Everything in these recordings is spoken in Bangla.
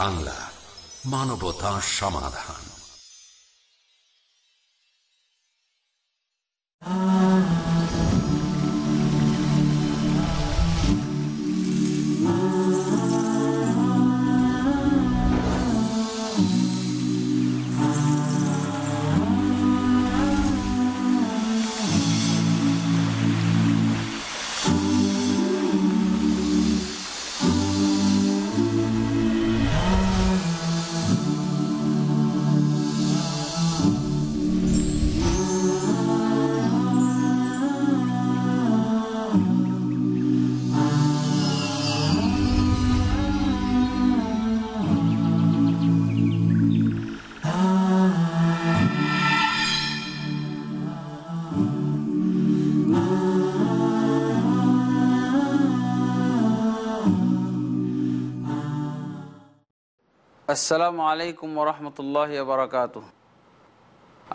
বাংলা মানবতা সমাধান। আসসালামু আলাইকুম ওরহমতুল্লাহ বারকাত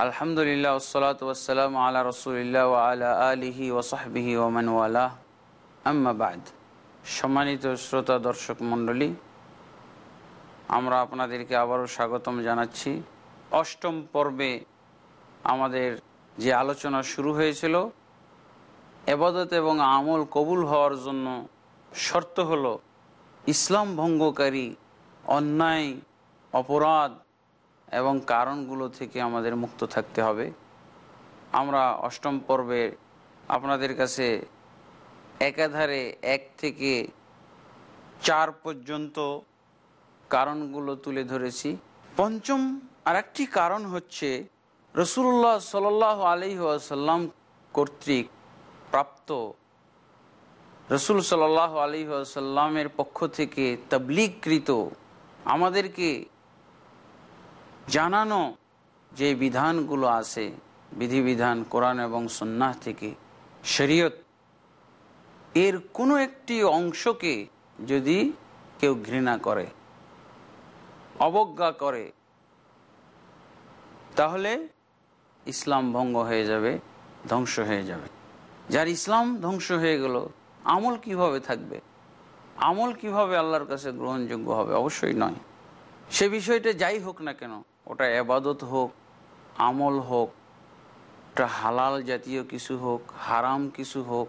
আলহামদুলিল্লাহ ওসলাত ওসালাম আলা রসুলিল্লাহ আলা আলিহি ওসাহবিহি ওমান ওয়ালা আম্মাবাদ সম্মানিত শ্রোতা, দর্শক, মণ্ডলী, আমরা আপনাদেরকে আবারও স্বাগতম জানাচ্ছি। অষ্টম পর্বে আমাদের যে আলোচনা শুরু হয়েছিল, এবাদত এবং আমল কবুল হওয়ার জন্য শর্ত হলো ইসলাম ভঙ্গকারী অন্যায়, অপরাধ এবং কারণগুলো থেকে আমাদের মুক্ত থাকতে হবে। আমরা অষ্টম পর্বে আপনাদের কাছে একাধারে এক থেকে চার পর্যন্ত কারণগুলো তুলে ধরেছি। পঞ্চম আরেকটি কারণ হচ্ছে রসুল্লাহ সাল আলি আসাল্লাম কর্তৃক প্রাপ্ত রসুল সাল আলী আসাল্লামের পক্ষ থেকে তবলিগকৃত আমাদেরকে জানানো যে বিধানগুলো আছে, বিধিবিধান কোরআন এবং সন্ন্যাহ থেকে শরীয়ত, এর কোনো একটি অংশকে যদি কেউ ঘৃণা করে, অবজ্ঞা করে, তাহলে ইসলাম ভঙ্গ হয়ে যাবে, ধ্বংস হয়ে যাবে। যার ইসলাম ধ্বংস হয়ে গেল, আমল কীভাবে থাকবে? আমল কীভাবে আল্লাহর কাছে গ্রহণযোগ্য হবে? অবশ্যই নয়। সে বিষয়টা যাই হোক না কেন, ওটা এবাদত হোক, আমল হোক, ওটা হালাল জাতীয় কিছু হোক, হারাম কিছু হোক,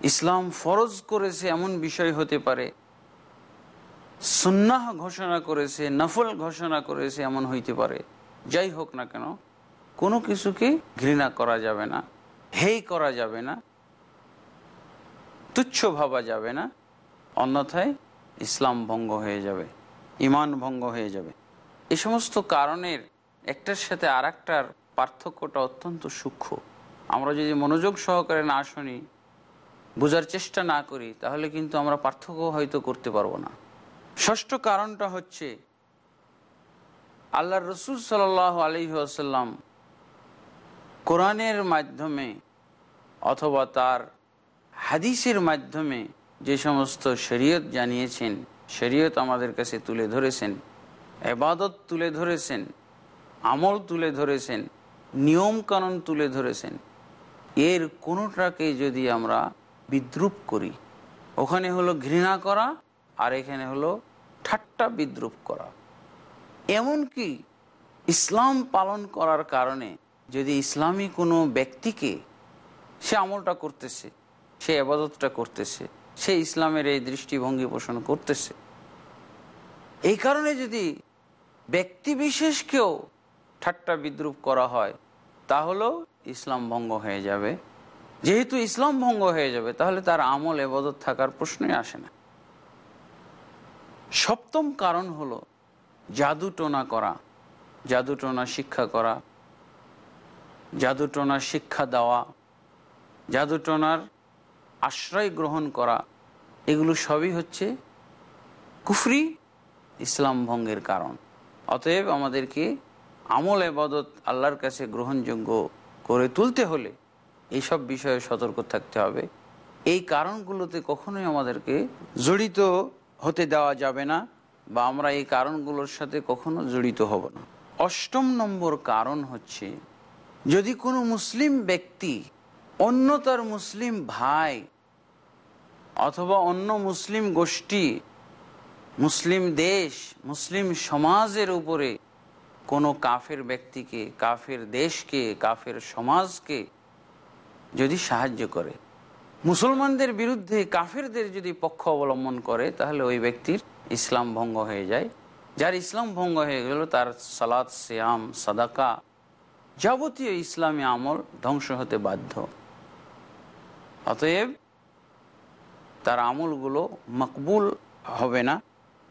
ইসলাম ফরজ করেছে এমন বিষয় হতে পারে, সুন্নাহ ঘোষণা করেছে, নফল ঘোষণা করেছে এমন হইতে পারে। যাই হোক না কেন, কোনো কিছুকে ঘৃণা করা যাবে না, হেই করা যাবে না, তুচ্ছ ভাবা যাবে না। অন্যথায় ইসলাম ভঙ্গ হয়ে যাবে ইমান ভঙ্গ হয়ে যাবে। এই সমস্ত কারণের একটার সাথে আর একটার পার্থক্যটা অত্যন্ত সূক্ষ্ম। আমরা যদি মনোযোগ সহকারে না শুনি, বোঝার চেষ্টা না করি, তাহলে কিন্তু আমরা পার্থক্য হয়তো করতে পারব না। ষষ্ঠ কারণটা হচ্ছে আল্লাহ রসুল সাল আলী আসাল্লাম কোরআনের মাধ্যমে অথবা তার হাদিসের মাধ্যমে যে সমস্ত শরীয়ত জানিয়েছেন, শরীয়ত আমাদের কাছে তুলে ধরেছেন এবাদত তুলে ধরেছেন, আমল তুলে ধরেছেন, নিয়ম কানুন তুলে ধরেছেন, এর কোনোটাকে যদি আমরা বিদ্রুপ করি, ওখানে হলো ঘৃণা করা আর এখানে হলো ঠাট্টা বিদ্রুপ করা। এমনকি ইসলাম পালন করার কারণে যদি ইসলামী কোনো ব্যক্তিকে সে আমলটা করতেছে, সে আবাদতটা করতেছে সে ইসলামের এই দৃষ্টিভঙ্গি পোষণ করতেছে। এই কারণে যদি ব্যক্তি বিশেষকেও ঠাট্টা বিদ্রুপ করা হয়, তাহলেও ইসলাম ভঙ্গ হয়ে যাবে। যেহেতু ইসলাম ভঙ্গ হয়ে যাবে, তাহলে তার আমল, এবাদত থাকার প্রশ্নই আসে না। সপ্তম কারণ হলো জাদু টোনা করা জাদু টোনা শিক্ষা করা জাদু টোনার শিক্ষা দেওয়া জাদু টোনার আশ্রয় গ্রহণ করা, এগুলো সবই হচ্ছে কুফরি ইসলাম ভঙ্গের কারণ। অতএব আমাদেরকে আমল এবাদত আল্লাহর কাছে গ্রহণযোগ্য করে তুলতে হলে এইসব বিষয়ে সতর্ক থাকতে হবে। এই কারণগুলোতে কখনোই আমাদেরকে জড়িত হতে দেওয়া যাবে না বা আমরা এই কারণগুলোর সাথে কখনো জড়িত হব না। অষ্টম নম্বর কারণ হচ্ছে, যদি কোনো মুসলিম ব্যক্তি অন্য তার মুসলিম ভাই অথবা অন্য মুসলিম গোষ্ঠী, মুসলিম দেশ, মুসলিম সমাজের উপরে কোনো কাফের ব্যক্তিকে, কাফের দেশকে, কাফের সমাজকে যদি সাহায্য করে। মুসলমানদের বিরুদ্ধে কাফেরদের যদি পক্ষ অবলম্বন করে, তাহলে ওই ব্যক্তির ইসলাম ভঙ্গ হয়ে যায়। যার ইসলাম ভঙ্গ হয়ে গেল, তার সালাদ সিয়াম, সাদাকা যাবতীয় ইসলামী আমল ধ্বংস হতে বাধ্য। অতএব তার আমলগুলো মকবুল হবে না।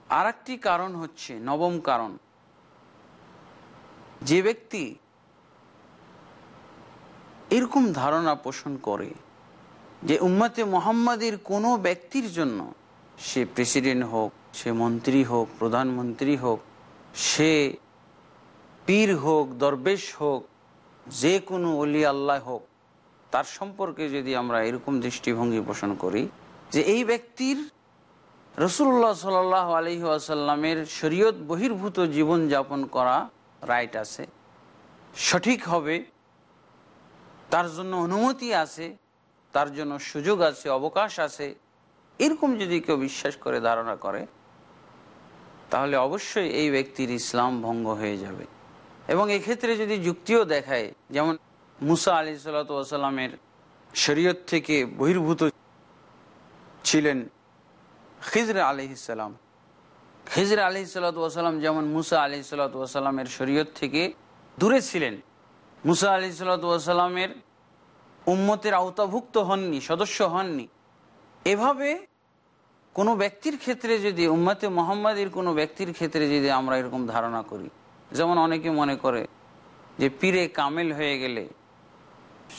আর কারণ হচ্ছে নবম কারণ। যে ব্যক্তি এরকম ধারণা পোষণ করে যে উম্মতে মোহাম্মদের কোনো ব্যক্তির জন্য সে প্রেসিডেন্ট হোক, সে মন্ত্রী হোক, প্রধানমন্ত্রী হোক, সে পীর হোক, দরবেশ হোক, যে কোনো অলি আল্লাহ হোক, তার সম্পর্কে যদি আমরা এরকম দৃষ্টিভঙ্গি পোষণ করি যে এই ব্যক্তির রসুল্লাহ সাল আলহি আসাল্লামের শরীয়ত বহির্ভূত জীবন যাপন করা রাইট আছে, সঠিক হবে, তার জন্য অনুমতি আছে, তার জন্য সুযোগ আছে, অবকাশ আছে, এরকম যদি কেউ বিশ্বাস করে, ধারণা করে, তাহলে অবশ্যই এই ব্যক্তির ইসলাম ভঙ্গ হয়ে যাবে। এবং এক্ষেত্রে যদি যুক্তিও দেখায়, যেমন মুসা আলি সাল্লামের শরীয়ত থেকে বহির্ভূত ছিলেন খিজর আলিহিসাল্লাম খিজর আলি সাল্লাম যেমন মুসা আলি সাল্লামের শরীয়ত থেকে দূরে ছিলেন, মুসা আলি সাল্লামের উম্মতের আওতাভুক্ত হননি, সদস্য হননি। এভাবে কোনো ব্যক্তির ক্ষেত্রে যদি, উম্মতে মোহাম্মদের কোনো ব্যক্তির ক্ষেত্রে যদি আমরা এরকম ধারণা করি, যেমন অনেকে মনে করে যে পীরে কামেল হয়ে গেলে,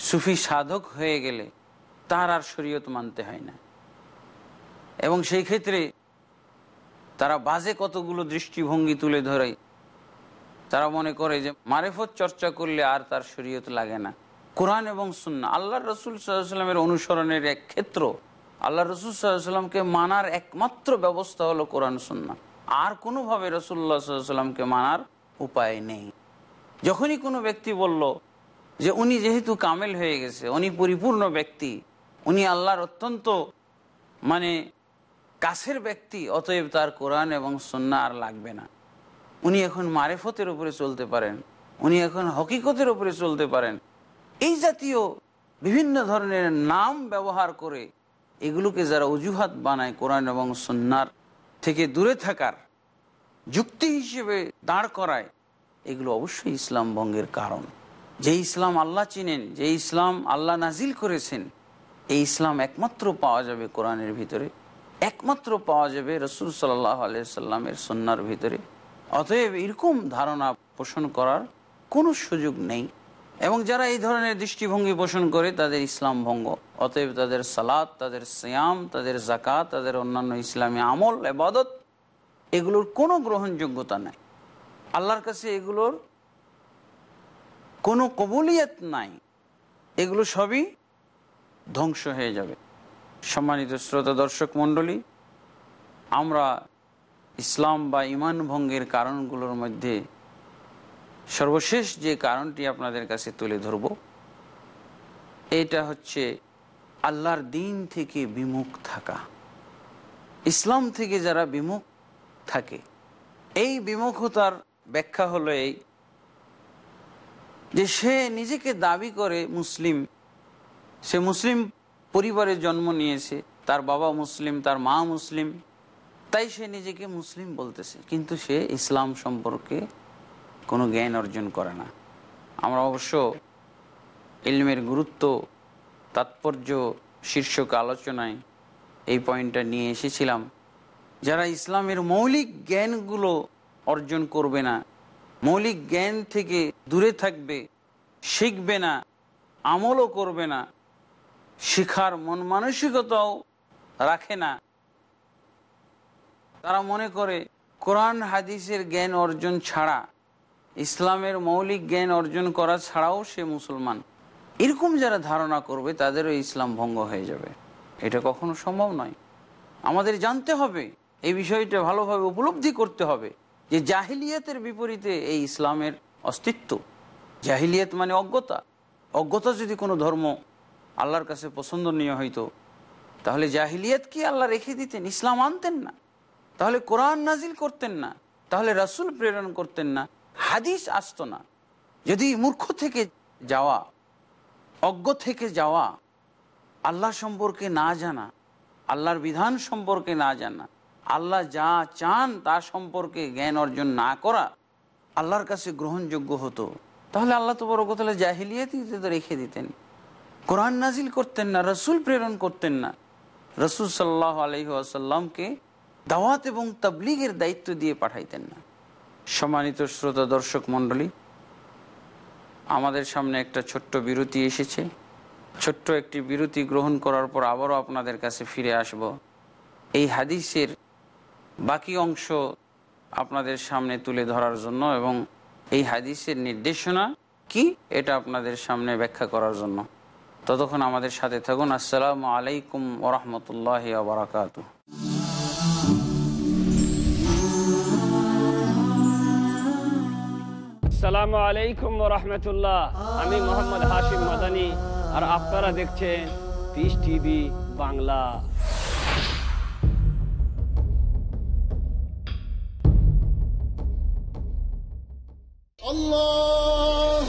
সুফি সাধক হয়ে গেলে তার আর শরীয়ত মানতে হয় না। এবং সেই ক্ষেত্রে তারা বাজে কতগুলো দৃষ্টিভঙ্গি তুলে ধরে। তারা মনে করে যে মারেফত চর্চা করলে আর তার শরীয়ত লাগে না। কোরআন এবং সুন্না আল্লাহ রসুল সাল্লামের অনুসরণের এক ক্ষেত্র। আল্লাহ রসুল সাল্লামকে মানার একমাত্র ব্যবস্থা হলো কোরআন সুন্না আর কোনোভাবে রসুল্লাহ সাল্লামকে মানার উপায় নেই। যখনই কোনো ব্যক্তি বলল যে উনি যেহেতু কামেল হয়ে গেছে, উনি পরিপূর্ণ ব্যক্তি, উনি আল্লাহর অত্যন্ত মানে কাছের ব্যক্তি, অতএব তার কোরআন এবং সন্না আর লাগবে না। উনি এখন মারেফতের উপরে চলতে পারেন, উনি এখন হকিকতের উপরে চলতে পারেন। এই জাতীয় বিভিন্ন ধরনের নাম ব্যবহার করে এগুলোকে যারা অজুহাত বানায় কোরআন এবং সন্ন্যার থেকে দূরে থাকার যুক্তি হিসেবে দাঁড় করায়, এগুলো অবশ্যই ইসলাম ভঙ্গের কারণ। যে ইসলাম আল্লাহ চিনেন, যে ইসলাম আল্লাহ নাজিল করেছেন, এই ইসলাম একমাত্র পাওয়া যাবে কোরআনের ভিতরে। একমাত্র পাওয়া যাবে রসুল সাল্লাহ সন্ন্যার ভিতরে। অতএব এরকম ধারণা পোষণ করার কোনো সুযোগ নেই। এবং যারা এই ধরনের দৃষ্টিভঙ্গি পোষণ করে, তাদের ইসলাম ভঙ্গ। অতএব তাদের সালাদ তাদের সিয়াম, তাদের জাকাত তাদের অন্যান্য ইসলামী আমল এবাদত এগুলোর কোনো গ্রহণযোগ্যতা নাই। আল্লাহর কাছে এগুলোর কোনো কবুলিয়ত নাই। এগুলো সবই ধ্বংস হয়ে যাবে। সম্মানিত শ্রোতা দর্শক মণ্ডলী, আমরা ইসলাম বা ইমান ভঙ্গের কারণগুলোর মধ্যে সর্বশেষ যে কারণটি আপনাদের কাছে তুলে ধরব, এটা হচ্ছে আল্লাহর দিন থেকে বিমুখ থাকা। ইসলাম থেকে যারা বিমুখ থাকে, এই বিমুখতার ব্যাখ্যা হলো এই যে সে নিজেকে দাবি করে মুসলিম, সে মুসলিম পরিবারে জন্ম নিয়েছে, তার বাবা মুসলিম, তার মা মুসলিম, তাই সে নিজেকে মুসলিম বলতেছে। কিন্তু সে ইসলাম সম্পর্কে কোনো জ্ঞান অর্জন করে না। আমরা অবশ্য ইলমের গুরুত্ব, তাৎপর্য, শীর্ষক আলোচনায় এই পয়েন্টটা নিয়ে এসেছিলাম। যারা ইসলামের মৌলিক জ্ঞানগুলো অর্জন করবে না, মৌলিক জ্ঞান থেকে দূরে থাকবে, শিখবে না, আমলও করবে না শিখার মন মানসিকতাও রাখে না। তারা মনে করে, কোরআন হাদিসের জ্ঞান অর্জন ছাড়া, ইসলামের মৌলিক জ্ঞান অর্জন করা ছাড়াও সে মুসলমান। এরকম যারা ধারণা করবে, তাদেরও ইসলাম ভঙ্গ হয়ে যাবে। এটা কখনো সম্ভব নয়। আমাদের জানতে হবে, এই বিষয়টা ভালোভাবে উপলব্ধি করতে হবে যে জাহিলিয়াতের বিপরীতে এই ইসলামের অস্তিত্ব। জাহিলিয়াত মানে অজ্ঞতা। অজ্ঞতা যদি কোনো ধর্ম আল্লাহর কাছে পছন্দনীয় হইতো, তাহলে জাহিলিয়াত কি আল্লাহ রেখে দিতেন? ইসলাম আনতেন না। তাহলে কোরআন নাজিল করতেন না। তাহলে রাসুল প্রেরণ করতেন না। হাদিস আসতো না। যদি মূর্খ থেকে যাওয়া, অজ্ঞ থেকে যাওয়া, আল্লাহ সম্পর্কে না জানা, আল্লাহর বিধান সম্পর্কে না জানা, আল্লাহ যা চান তা সম্পর্কে জ্ঞান অর্জন না করা আল্লাহর কাছে গ্রহণযোগ্য হতো, তাহলে আল্লাহ তো বড় কথা জাহিলিয়াতি তো রেখে দিতেন। কোরআন নাজিল করতেন না, রসুল প্রেরণ করতেন না। রসুল সাল্লাহ আলহি আসাল্লামকে দাওয়াত এবং তাবলিগের দায়িত্ব দিয়ে পাঠাইতেন না। সম্মানিত শ্রোতা দর্শক মণ্ডলী, আমাদের সামনে একটা ছোট্ট বিরতি এসেছে। ছোট্ট একটি বিরতি গ্রহণ করার পর আবারও আপনাদের কাছে ফিরে আসব। এই হাদিসের বাকি অংশ আপনাদের সামনে তুলে ধরার জন্য এবং এই হাদিসের নির্দেশনা কি, এটা আপনাদের সামনে ব্যাখ্যা করার জন্য। ততক্ষণ আমাদের সাথে থাকুন। আসসালামু আলাইকুম ওরহমতুল্লাহ আবরাকাত আসসালামু আলাইকুম রহমতুল্লাহ আমি মোহাম্মদ হাশিম মাদানি আর আপনারা দেখছেন পিস টিভি বাংলা। আল্লাহ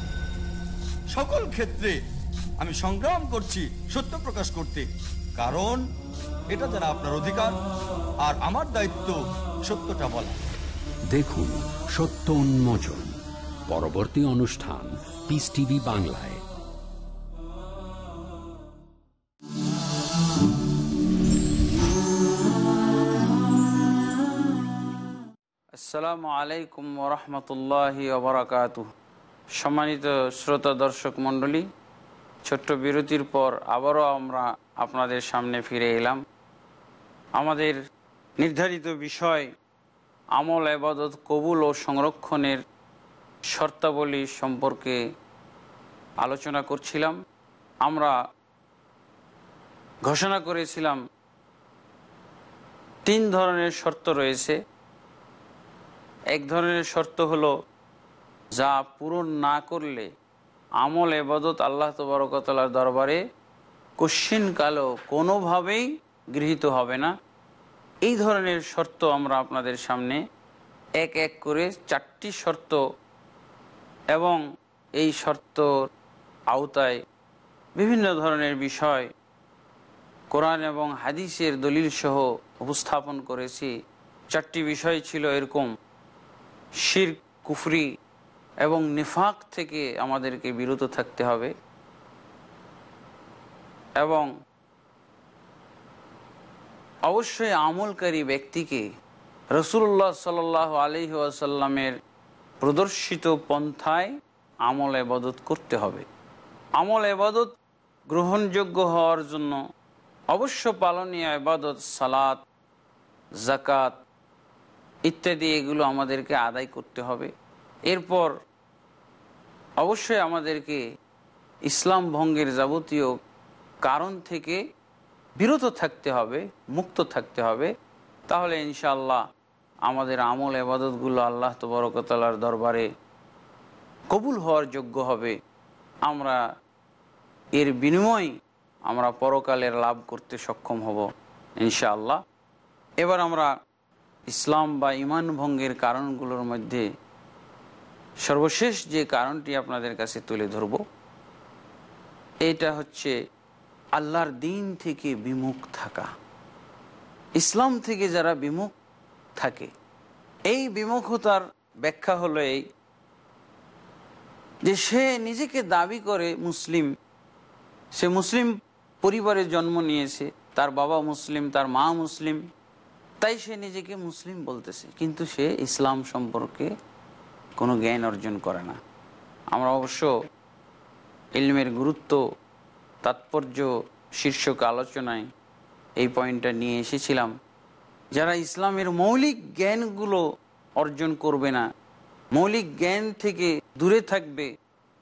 সকল ক্ষেত্রে আমি সংগ্রাম করছি সত্য প্রকাশ করতে। কারণ এটা যারা আপনার অধিকার আর আমার দায়িত্ব সত্যটা বলা। দেখুন সত্য উন্মোচন পরবর্তী অনুষ্ঠান পিস টিভি বাংলায়। আসসালামু আলাইকুম ওরহমতুল্লাহ সম্মানিত শ্রোতা দর্শক মণ্ডলী, ছোট্ট বিরতির পর আবারও আমরা আপনাদের সামনে ফিরে এলাম। আমাদের নির্ধারিত বিষয়, আমল, আবাদত, কবুল ও সংরক্ষণের শর্তাবলী সম্পর্কে আলোচনা করছিলাম। আমরা ঘোষণা করেছিলাম, তিন ধরনের শর্ত রয়েছে। এক ধরনের শর্ত হলো যা পূরণ না করলে আমল এবাদত আল্লাহ তবরকতলার দরবারে কালো কোনোভাবেই গৃহীত হবে না। এই ধরনের শর্ত আমরা আপনাদের সামনে এক এক করে চারটি শর্ত এবং এই শর্ত আওতায় বিভিন্ন ধরনের বিষয় কোরআন এবং হাদিসের দলিল সহ উপস্থাপন করেছি। চারটি বিষয় ছিল এরকম, শির, কুফরি এবং নিফাক থেকে আমাদেরকে বিরত থাকতে হবে। এবং অবশ্যই আমলকারী ব্যক্তিকে রসুল্লাহ সাল আলহি আসাল্লামের প্রদর্শিত পন্থায় আমল এবাদত করতে হবে। আমল এবাদত গ্রহণযোগ্য হওয়ার জন্য অবশ্য পালনীয় এবাদত সালাত জাকাত ইত্যাদি এগুলো আমাদেরকে আদায় করতে হবে। এরপর অবশ্যই আমাদেরকে ইসলাম ভঙ্গের যাবতীয় কারণ থেকে বিরত থাকতে হবে, মুক্ত থাকতে হবে। তাহলে ইনশাল্লাহ আমাদের আমল এবাদতগুলো আল্লাহ তবরকতালার দরবারে কবুল হওয়ার যোগ্য হবে। আমরা এর বিনিময় আমরা পরকালের লাভ করতে সক্ষম হব ইনশাআল্লাহ। এবার আমরা ইসলাম বা ইমান ভঙ্গের কারণগুলোর মধ্যে সর্বশেষ যে কারণটি আপনাদের কাছে তুলে ধরব, এটা হচ্ছে আল্লাহর দিন থেকে বিমুখ থাকা। ইসলাম থেকে যারা বিমুখ থাকে, এই বিমুখতার ব্যাখ্যা হলো এই যে সে নিজেকে দাবি করে মুসলিম। সে মুসলিম পরিবারে জন্ম নিয়েছে, তার বাবা মুসলিম, তার মা মুসলিম, তাই সে নিজেকে মুসলিম বলতেছে। কিন্তু সে ইসলাম সম্পর্কে কোনো জ্ঞান অর্জন করে না। আমরা অবশ্য ইলমের গুরুত্ব, তাৎপর্য, শীর্ষক আলোচনায় এই পয়েন্টটা নিয়ে এসেছিলাম। যারা ইসলামের মৌলিক জ্ঞানগুলো অর্জন করবে না, মৌলিক জ্ঞান থেকে দূরে থাকবে,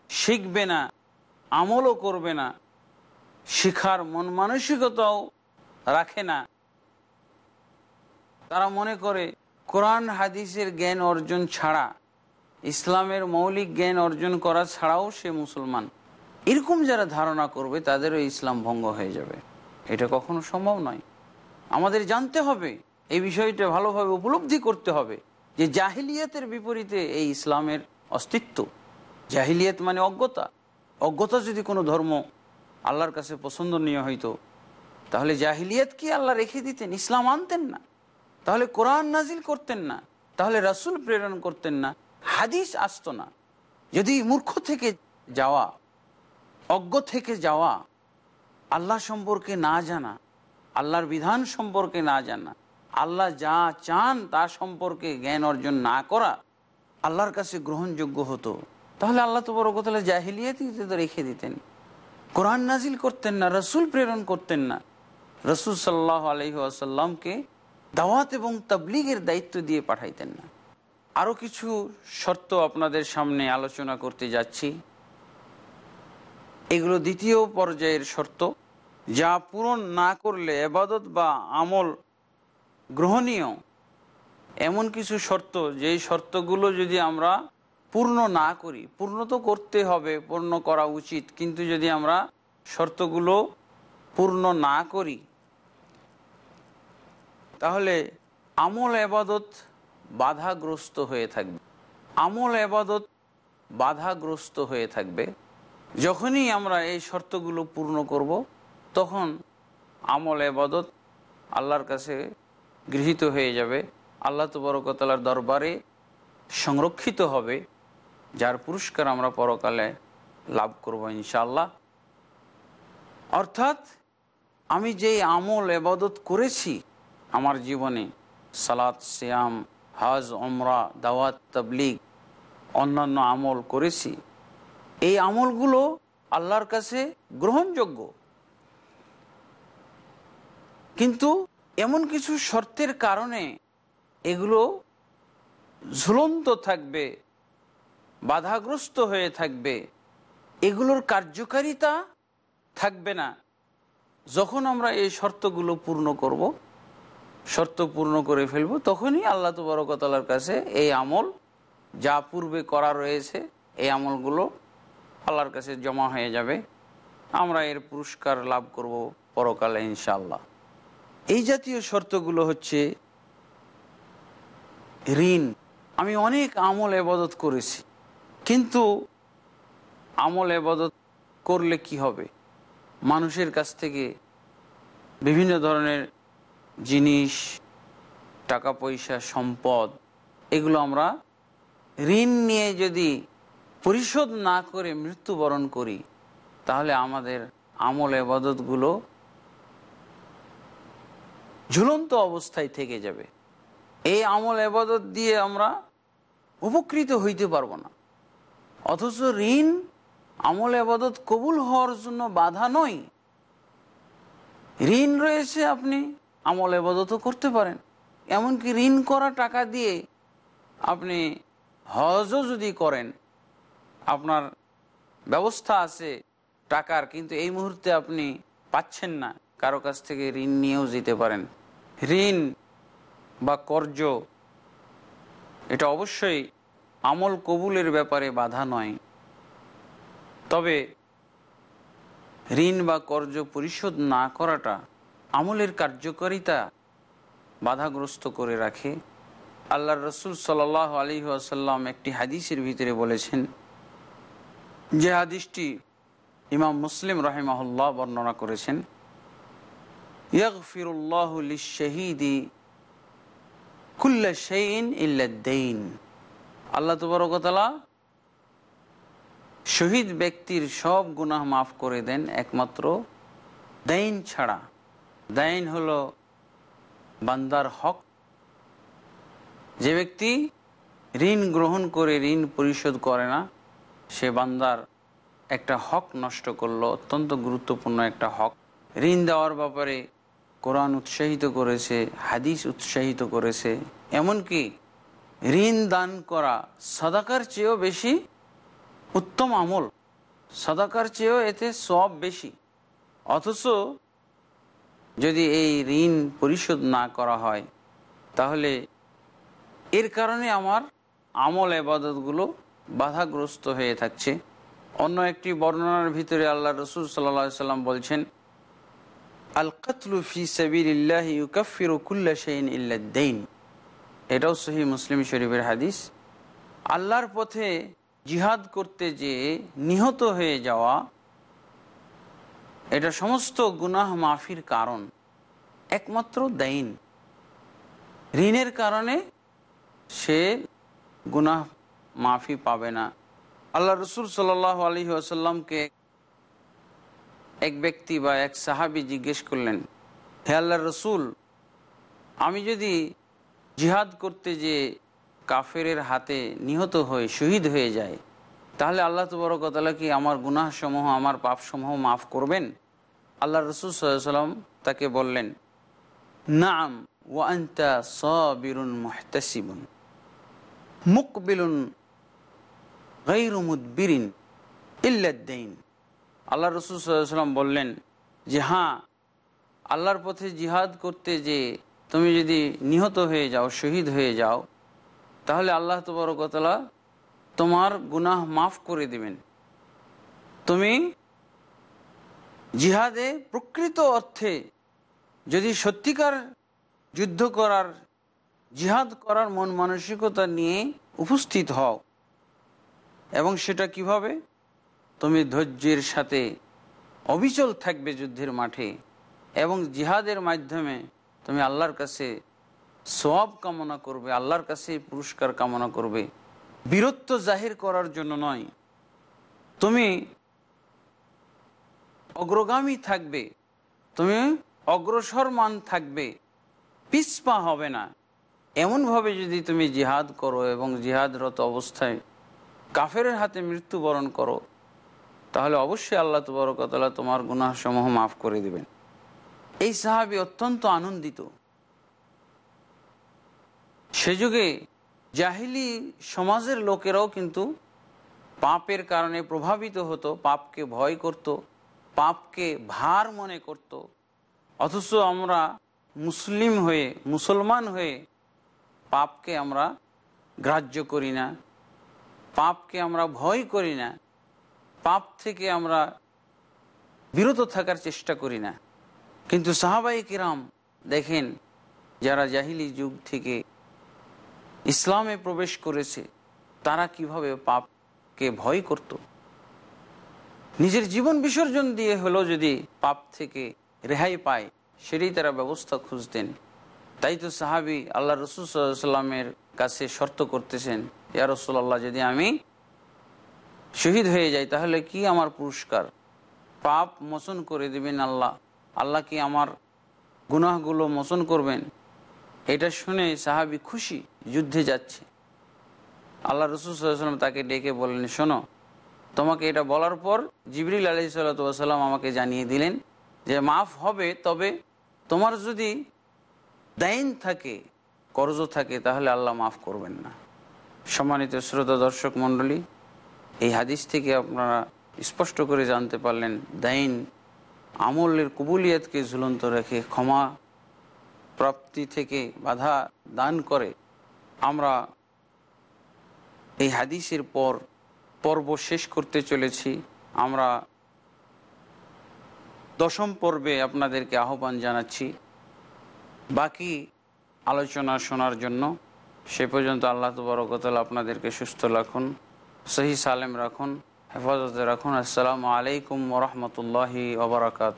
শিখবে না, আমলও করবে না, শিখার মন মানসিকতাও রাখে না। তারা মনে করে কোরআন, হাদিসের জ্ঞান অর্জন ছাড়া ইসলামের মৌলিক জ্ঞান অর্জন করা ছাড়াও সে মুসলমান। এরকম যারা ধারণা করবে তাদেরও ইসলাম ভঙ্গ হয়ে যাবে। এটা কখনো সম্ভব নয়। আমাদের জানতে হবে, এই বিষয়টা ভালোভাবে উপলব্ধি করতে হবে যে জাহিলিয়াতের বিপরীতে এই ইসলামের অস্তিত্ব। জাহিলিয়াত মানে অজ্ঞতা। অজ্ঞতা যদি কোনো ধর্ম আল্লাহর কাছে পছন্দ পছন্দনীয় হইতো, তাহলে জাহিলিয়াত কি আল্লাহ রেখে দিতেন? ইসলাম আনতেন না। তাহলে কোরআন নাজিল করতেন না। তাহলে রাসুল প্রেরণ করতেন না। হাদিস আসতো না। যদি মূর্খ থেকে যাওয়া, অজ্ঞ থেকে যাওয়া, আল্লাহ সম্পর্কে না জানা, আল্লাহর বিধান সম্পর্কে না জানা, আল্লাহ যা চান তা সম্পর্কে জ্ঞান অর্জন না করা আল্লাহর কাছে গ্রহণযোগ্য হতো, তাহলে আল্লাহ তো বড় কথা জাহিলিয়াতি তো রেখে দিতেন। কোরআন নাজিল করতেন না, রসুল প্রেরণ করতেন না। রসুল সাল্লাহ আলহি আসাল্লামকে দাওয়াত এবং তাবলিগের দায়িত্ব দিয়ে পাঠাইতেন না। আরও কিছু শর্ত আপনাদের সামনে আলোচনা করতে যাচ্ছি। এগুলো দ্বিতীয় পর্যায়ের শর্ত, যা পূরণ না করলে এবাদত বা আমল গ্রহণীয়। এমন কিছু শর্ত, যেই শর্তগুলো যদি আমরা পূর্ণ না করি, পূর্ণ তো করতে হবে, পূর্ণ করা উচিত, কিন্তু যদি আমরা শর্তগুলো পূর্ণ না করি, তাহলে আমল এবাদত বাধাগ্রস্ত হয়ে থাকবে। আমল এবাদত বাধাগ্রস্ত হয়ে থাকবে। যখনই আমরা এই শর্তগুলো পূর্ণ করব, তখন আমল এবাদত আল্লাহর কাছে গৃহীত হয়ে যাবে। আল্লাহ তবরকতালার দরবারে সংরক্ষিত হবে, যার পুরস্কার আমরা পরকালে লাভ করব ইনশাল্লাহ অর্থাৎ আমি যেই আমল এবাদত করেছি, আমার জীবনে সালাত শ্যাম হজ অমরা দাওয়াত, তবলিগ অন্যান্য আমল করেছি। এই আমলগুলো আল্লাহর কাছে গ্রহণযোগ্য। কিন্তু এমন কিছু শর্তের কারণে এগুলো ঝুলন্ত থাকবে, বাধাগ্রস্ত হয়ে থাকবে। এগুলোর কার্যকারিতা থাকবে না। যখন আমরা এই শর্তগুলো পূর্ণ করব শর্ত পূর্ণ করে ফেলব, তখনই আল্লাহ তবরকতালার কাছে এই আমল যা পূর্বে করা রয়েছে, এই আমলগুলো আল্লাহর কাছে জমা হয়ে যাবে। আমরা এর পুরস্কার লাভ করব পরকালে ইনশাল্লাহ এই জাতীয় শর্তগুলো হচ্ছে ঋণ। আমি অনেক আমল এবাদত করেছি, কিন্তু আমল এবাদত করলে কি হবে? মানুষের কাছ থেকে বিভিন্ন ধরনের জিনিস, টাকা পয়সা, সম্পদ, এগুলো আমরা ঋণ নিয়ে যদি পরিশোধ না করে মৃত্যুবরণ করি, তাহলে আমাদের আমল এবাদতগুলো ঝুলন্ত অবস্থায় থেকে যাবে। এই আমল এবাদত দিয়ে আমরা উপকৃত হইতে পারব না। অথচ ঋণ, আমল আবাদত কবুল হওয়ার জন্য বাধা নয়। ঋণ রয়েছে আপনি আমল আবাদতও করতে পারেন। এমনকি ঋণ করা টাকা দিয়ে আপনি হজও যদি করেন, আপনার ব্যবস্থা আছে টাকার, কিন্তু এই মুহূর্তে আপনি পাচ্ছেন না। কারও কাছ থেকে ঋণ নিয়েও যেতে পারেন। ঋণ বা কর্য এটা অবশ্যই আমল কবুলের ব্যাপারে বাধা নয়। তবে ঋণ বা কর্য পরিশোধ না করাটা আমলের কার্যকারিতা বাধাগ্রস্ত করে রাখে। আল্লাহ রসুল সাল আলী আসাল্লাম একটি হাদিসের ভিতরে বলেছেন, যে হাদিসটি ইমাম মুসলিম রাহিমাহুল্লাহ বর্ণনা করেছেন, ইয়াগফিরুল্লাহ লিশহিদি কুল্লা শাইইন ইল্লা দাইন আল্লাহ তবরকতলা শহীদ ব্যক্তির সব গুনাহ মাফ করে দেন, একমাত্র দাইন ছাড়া। দাইন হলো বান্দার হক। যে ব্যক্তি ঋণ গ্রহণ করে ঋণ পরিশোধ করে না, সে বান্দার একটা হক নষ্ট করল, অত্যন্ত গুরুত্বপূর্ণ একটা হক। ঋণ দেওয়ার ব্যাপারে কোরআন উৎসাহিত করেছে, হাদিস উৎসাহিত করেছে, এমনকি ঋণ দান করা সাদাকার চেয়েও বেশি উত্তম আমল। সাদাকার চেয়েও এতে সব বেশি। অথচ যদি এই ঋণ পরিশোধ না করা হয়, তাহলে এর কারণে আমার আমল এবাদতগুলো বাধাগ্রস্ত হয়ে থাকছে। অন্য একটি বর্ণনার ভিতরে আল্লাহ রসুল সাল্লা সাল্লাম বলছেন আল কাতলু ফি সাবিল্লাহ ইউকাফির কুল্লা শাইন ইল্লাদ্দাইন এটাও সহি মুসলিম শরীফের হাদিস। আল্লাহর পথে জিহাদ করতে যে নিহত হয়ে যাওয়া এটা সমস্ত গুনাহ মাফির কারণ। একমাত্র দাইন। ঋণের কারণে সে গুনাহ মাফি পাবে না। আল্লাহ রসুল সাল আলী আসাল্লামকে এক ব্যক্তি বা এক সাহাবি জিজ্ঞেস করলেন, হে আল্লাহ রসুল, আমি যদি জিহাদ করতে যে কাফেরের হাতে নিহত হয়ে, শহীদ হয়ে যায় তাহলে আল্লাহ তবরকতলা কি, আমার গুনাহসমূহ, আমার পাপসমূহ মাফ করবেন? আল্লাহ রসুল সাল্লাম তাকে বললেন, নাম ওয়ান্তা সবিরুন মোহতাসিবুন, মুকবিলুন গৈরুমুদ্বিরিন ইল্লাদ্দিন আল্লাহ রসুল সাল্লাম বললেন যে হ্যাঁ আল্লাহর পথে জিহাদ করতে যে তুমি যদি নিহত হয়ে যাও, শহীদ হয়ে যাও, তাহলে আল্লাহ তবরকতলা তোমার গুনাহ মাফ করে দিবেন। তুমি জিহাদে প্রকৃত অর্থে যদি সত্যিকার যুদ্ধ করার, জিহাদ করার মন মানসিকতা নিয়ে উপস্থিত হও, এবং সেটা কীভাবে? তুমি ধৈর্যের সাথে অবিচল থাকবে যুদ্ধের মাঠে, এবং জিহাদের মাধ্যমে তুমি আল্লাহর কাছে সব কামনা করবে, আল্লাহর কাছে পুরস্কার কামনা করবে। বীরত্ব জাহির করার জন্য নয়। তুমি অগ্রগামী থাকবে, তুমি অগ্রসরমান থাকবে পিসপা হবে না। এমনভাবে যদি তুমি জিহাদ করো এবং জিহাদরত অবস্থায় কাফের হাতে মৃত্যুবরণ করো, তাহলে অবশ্যই আল্লাহ তবরকতলা তোমার গুনাহসমূহ মাফ করে দিবেন। এই সাহাবি অত্যন্ত আনন্দিত। সে যুগে জাহিলি সমাজের লোকেরাও কিন্তু পাপের কারণে প্রভাবিত হতো, পাপকে ভয় করত, পাপকে ভার মনে করত। অথচ আমরা মুসলিম হয়ে, মুসলমান হয়ে পাপকে আমরা গ্রাহ্য করি না, পাপকে আমরা ভয় করি না, পাপ থেকে আমরা বিরত থাকার চেষ্টা করি না। কিন্তু সাহাবাই কিরাম দেখেন, যারা জাহিলি যুগ থেকে ইসলামে প্রবেশ করেছে, তারা কীভাবে পাপকে ভয় করত? নিজের জীবন বিসর্জন দিয়ে হলো যদি পাপ থেকে রেহাই পায়, সেটাই তারা ব্যবস্থা খুঁজতেন। তাই তো সাহাবি আল্লাহ রসুল কাছে শর্ত করতেছেন, ইয়া রসুল্লাহ যদি আমি শহীদ হয়ে যাই, তাহলে কি আমার পুরস্কার? পাপ মোচন করে দেবেন আল্লাহ। আল্লাহ কি আমার গুনাহগুলো মোচন করবেন? এটা শুনে সাহাবি খুশি, যুদ্ধে যাচ্ছে। আল্লাহ রসুল সাল্লাম তাকে ডেকে বললেন, শোনো, তোমাকে এটা বলার পর জিবরিল আলি সাল্লাম আমাকে জানিয়ে দিলেন যে, মাফ হবে, তবে তোমার যদি দাইন থাকে, কর্জ থাকে, তাহলে আল্লাহ মাফ করবেন না। সম্মানিত শ্রোতা দর্শক মণ্ডলী, এই হাদিস থেকে আপনারা স্পষ্ট করে জানতে পারলেন, দাইন আমলের কবুলিয়াতকে ঝুলন্ত রেখে ক্ষমা প্রাপ্তি থেকে বাধা দান করে, আমরা এই হাদিসের পর পর্ব শেষ করতে চলেছি। আমরা দশম পর্বে আপনাদেরকে আহ্বান জানাচ্ছি। বাকি আলোচনা শোনার জন্য সে পর্যন্ত আল্লাহ তবরকতাল আপনাদেরকে সুস্থ রাখুন, সহি সালেম রাখুন, হেফাজতে রাখুন। আসসালামু আলাইকুম ওরহমতুল্লাহি ওবরাকাত